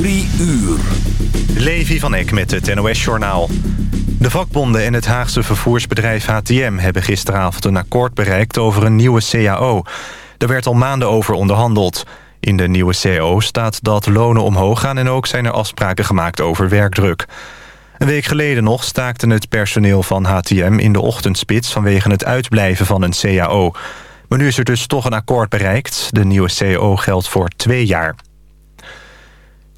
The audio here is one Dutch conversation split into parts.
Drie uur. Levi van Eck met het NOS-journaal. De vakbonden en het Haagse vervoersbedrijf HTM... hebben gisteravond een akkoord bereikt over een nieuwe CAO. Er werd al maanden over onderhandeld. In de nieuwe CAO staat dat lonen omhoog gaan... en ook zijn er afspraken gemaakt over werkdruk. Een week geleden nog staakte het personeel van HTM in de ochtendspits... vanwege het uitblijven van een CAO. Maar nu is er dus toch een akkoord bereikt. De nieuwe CAO geldt voor twee jaar.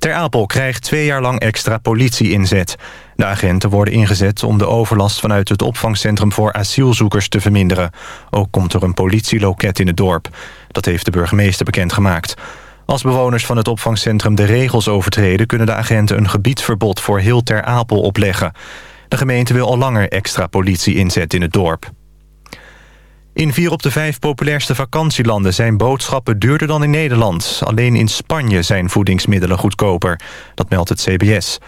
Ter Apel krijgt twee jaar lang extra politie-inzet. De agenten worden ingezet om de overlast vanuit het opvangcentrum voor asielzoekers te verminderen. Ook komt er een politieloket in het dorp. Dat heeft de burgemeester bekendgemaakt. Als bewoners van het opvangcentrum de regels overtreden... kunnen de agenten een gebiedsverbod voor heel Ter Apel opleggen. De gemeente wil al langer extra politie inzet in het dorp. In vier op de vijf populairste vakantielanden zijn boodschappen duurder dan in Nederland. Alleen in Spanje zijn voedingsmiddelen goedkoper. Dat meldt het CBS.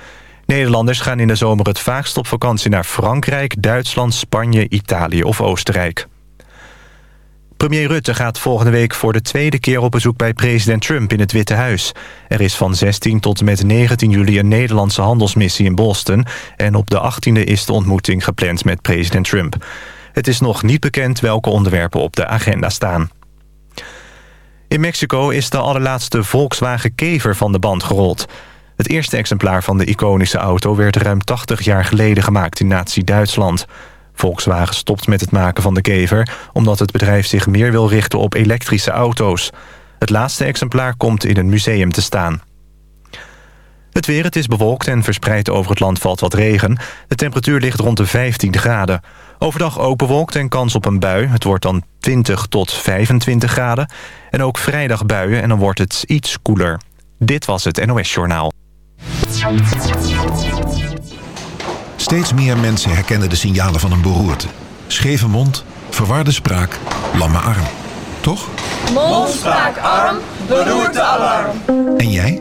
Nederlanders gaan in de zomer het vaakst op vakantie naar Frankrijk, Duitsland, Spanje, Italië of Oostenrijk. Premier Rutte gaat volgende week voor de tweede keer op bezoek bij president Trump in het Witte Huis. Er is van 16 tot en met 19 juli een Nederlandse handelsmissie in Boston... en op de 18e is de ontmoeting gepland met president Trump. Het is nog niet bekend welke onderwerpen op de agenda staan. In Mexico is de allerlaatste Volkswagen Kever van de band gerold. Het eerste exemplaar van de iconische auto werd ruim 80 jaar geleden gemaakt in nazi-Duitsland. Volkswagen stopt met het maken van de Kever... omdat het bedrijf zich meer wil richten op elektrische auto's. Het laatste exemplaar komt in een museum te staan. Het weer, het is bewolkt en verspreid over het land valt wat regen. De temperatuur ligt rond de 15 graden. Overdag ook bewolkt en kans op een bui. Het wordt dan 20 tot 25 graden. En ook vrijdag buien en dan wordt het iets koeler. Dit was het NOS Journaal. Steeds meer mensen herkennen de signalen van een beroerte. Scheve mond, verwarde spraak, lamme arm. Toch? Mond, spraak, arm, beroerte, alarm. En jij?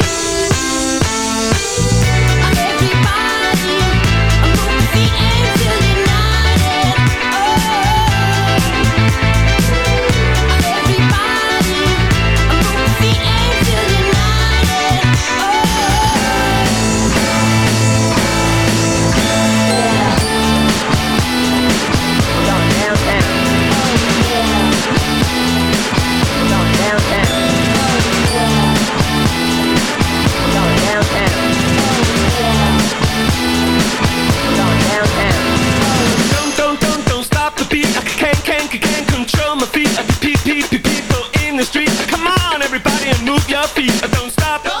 don't stop.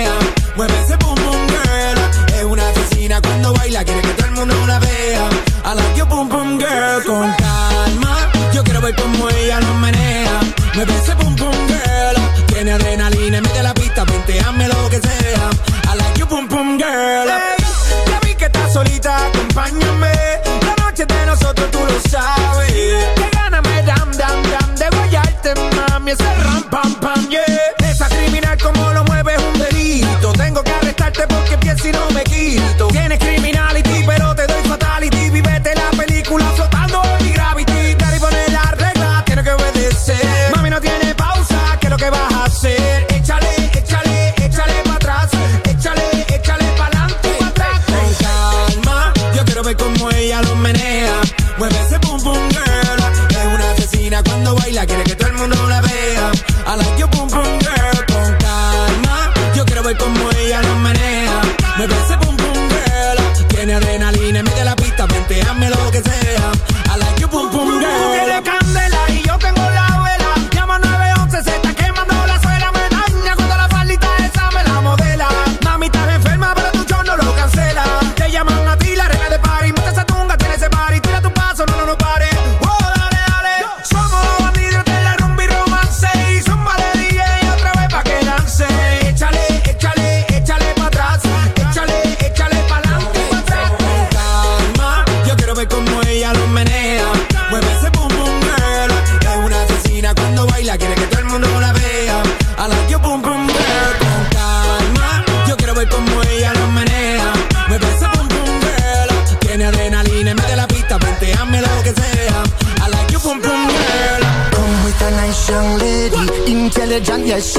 Cómo ella lo menea. Mueve ese boom boom girl. Tiene adrenalina en medio de la pista, venteame lo que sea. I like your boom boom girl. Hey, ya vi que estás solita, acompáñame. La noche de nosotros tú lo sabes. Que gana me dam dam dam de guayarte, mami. Ese ram pam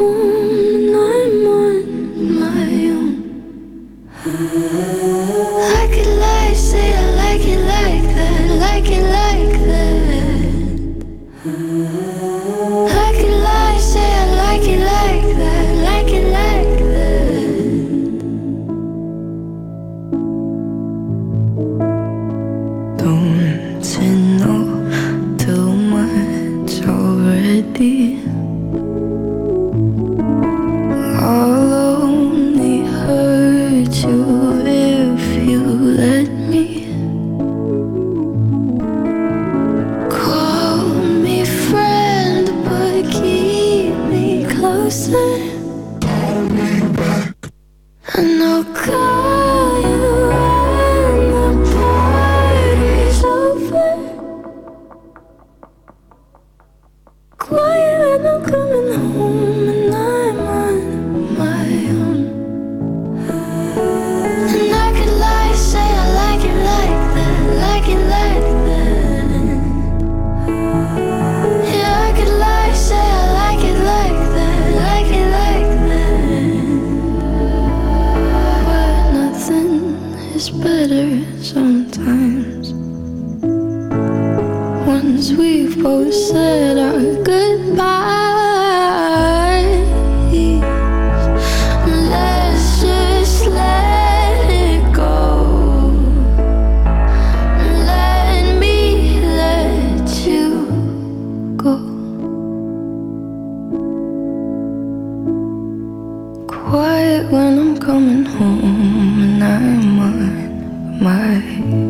cool. quiet when I'm coming home, and I'm on my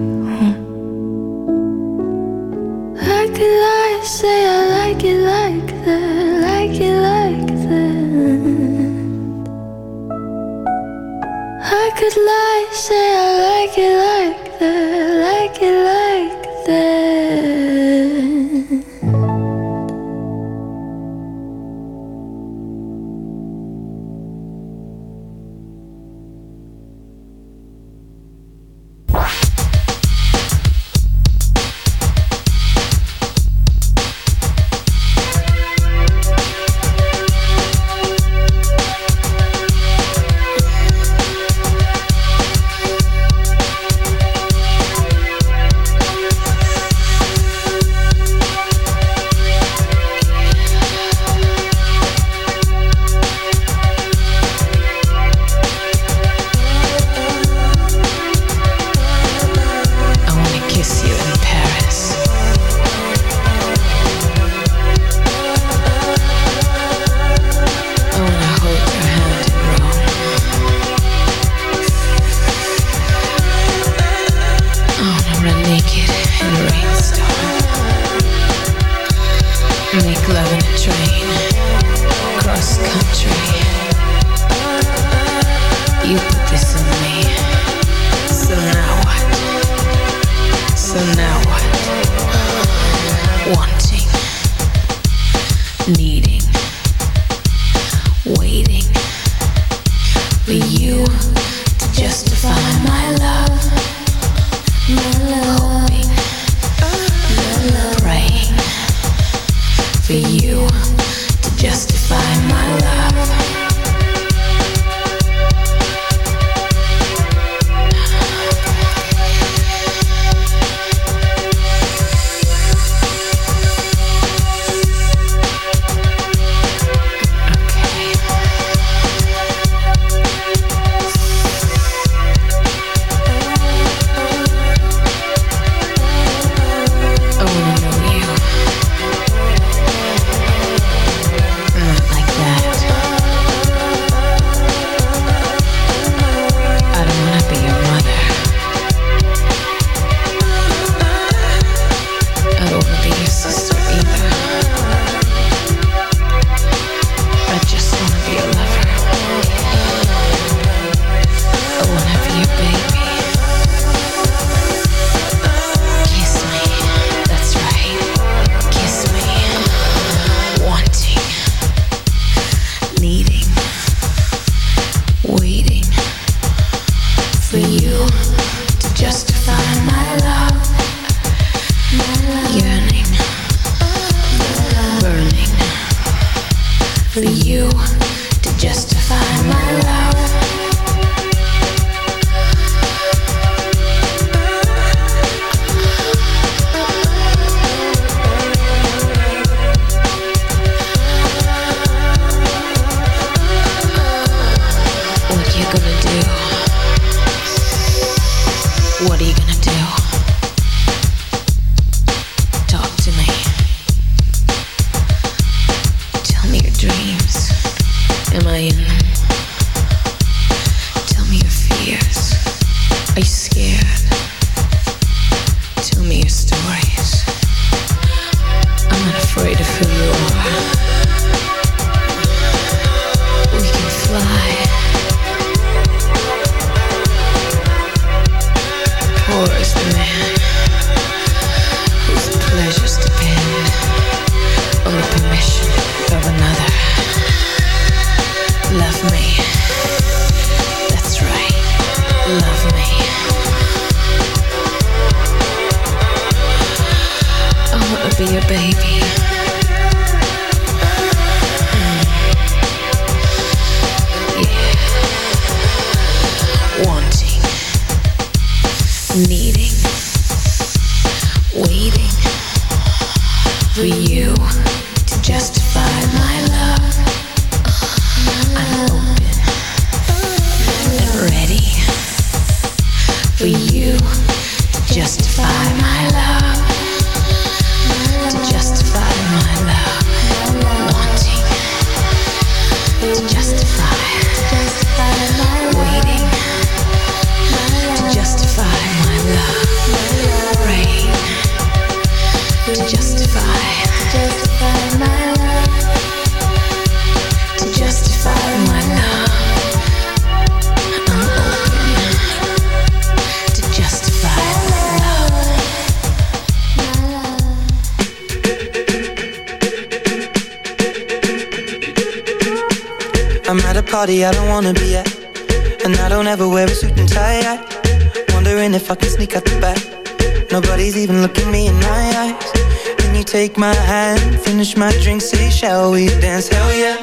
take my hand, finish my drink, say, shall we dance? Hell yeah.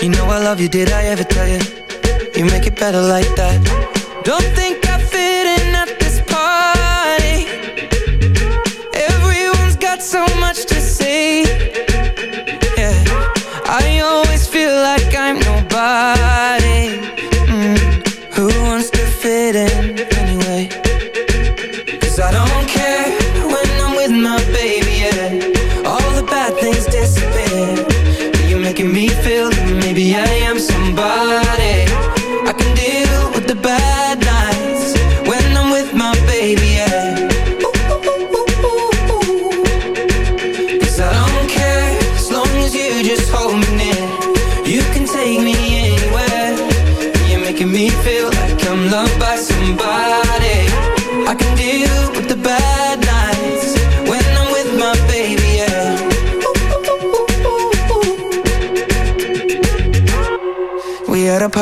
You know I love you, did I ever tell you? You make it better like that. Don't think I fit in at this party. Everyone's got so much to say. Yeah, I always feel like I'm nobody.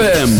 ZFM.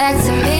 back to me.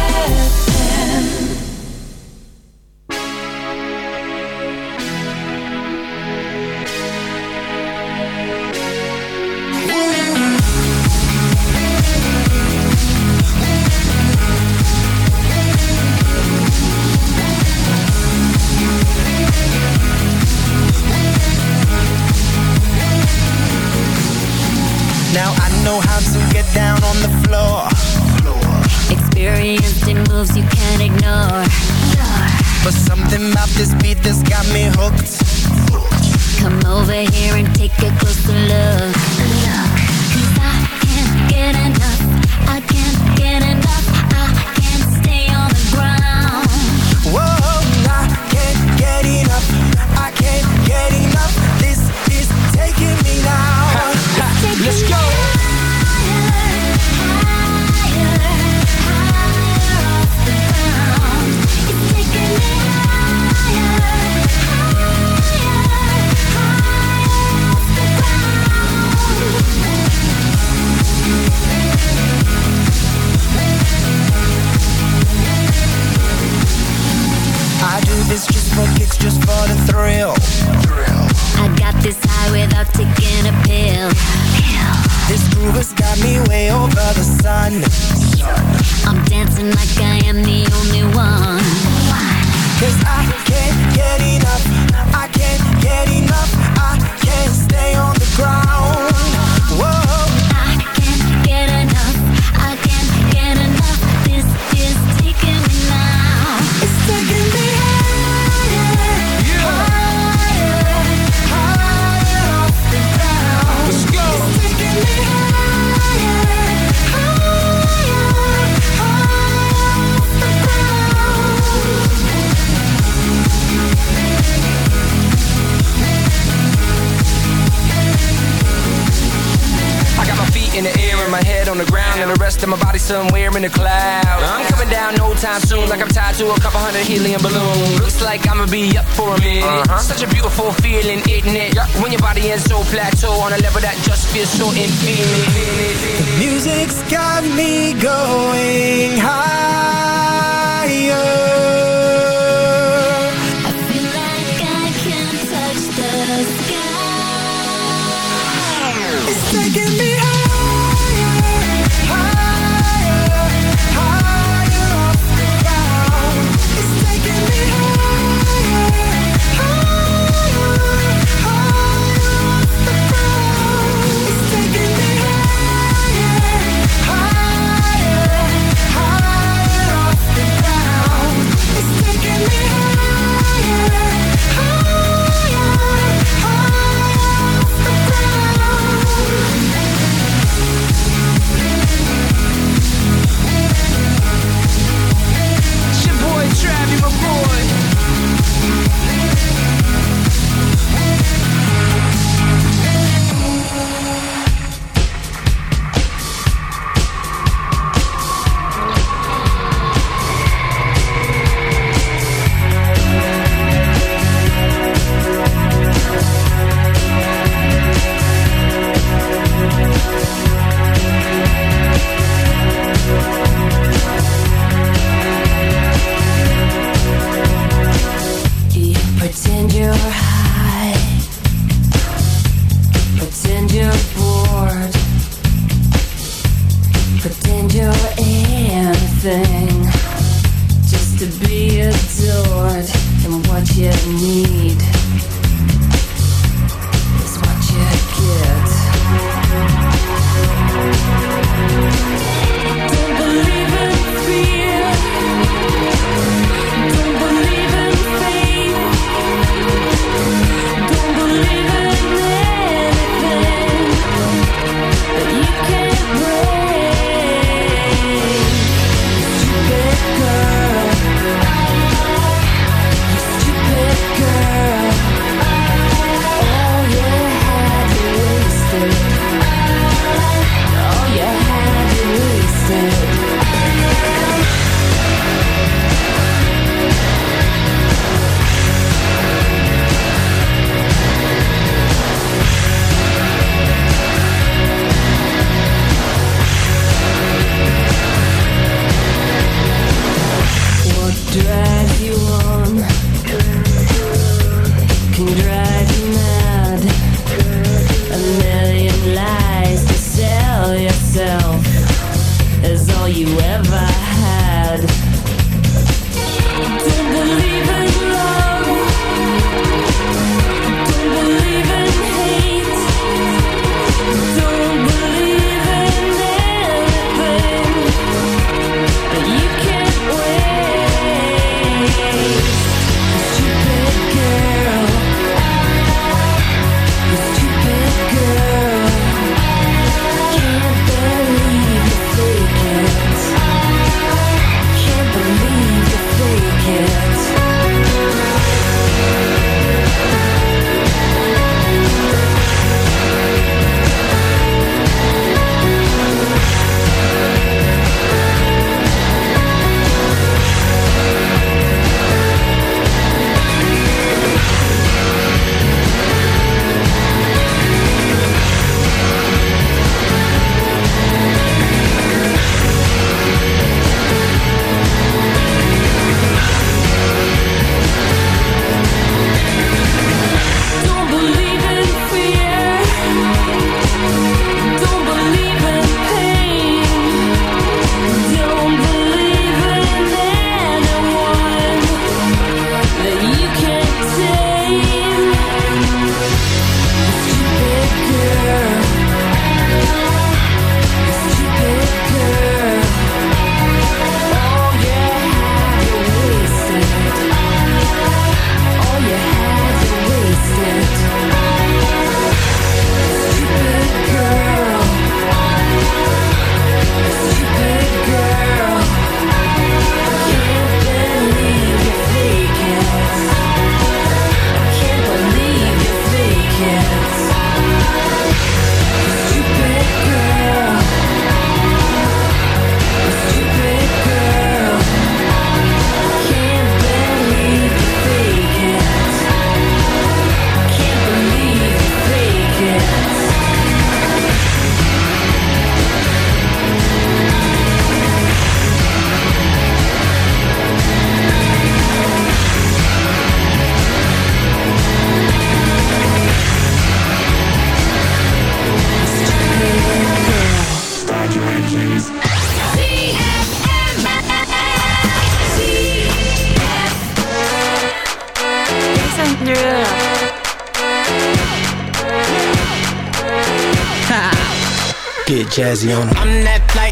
like I inside a helium balloon. Looks like I'ma be up for a minute. Uh-huh. Such a beautiful feeling, isn't it? Yep. When your body is so plateau on a level that just feels so infinite. The music's got me going higher. taking me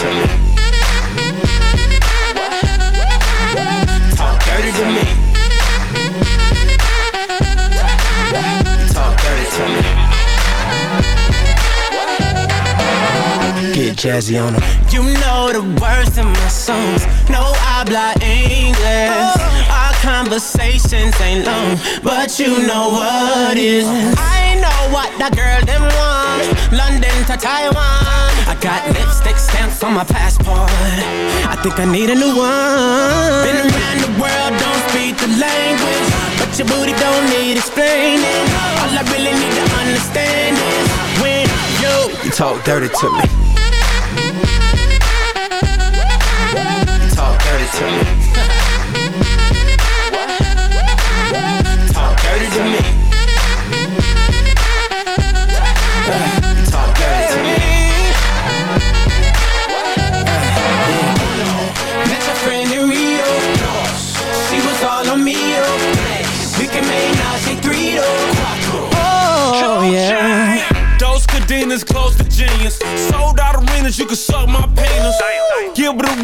To me. Talk dirty to me. Talk dirty to me. Get jazzy on them. You know the words to my songs. No I habla English. Oh. Our conversations ain't long, but you know what is. I know what that girl them want. London to Taiwan. I got lipstick stamps on my passport. I think I need a new one. Been around the world, don't speak the language. But your booty don't need explaining. All I really need to understand is when you, you talk dirty to me. You talk dirty to me.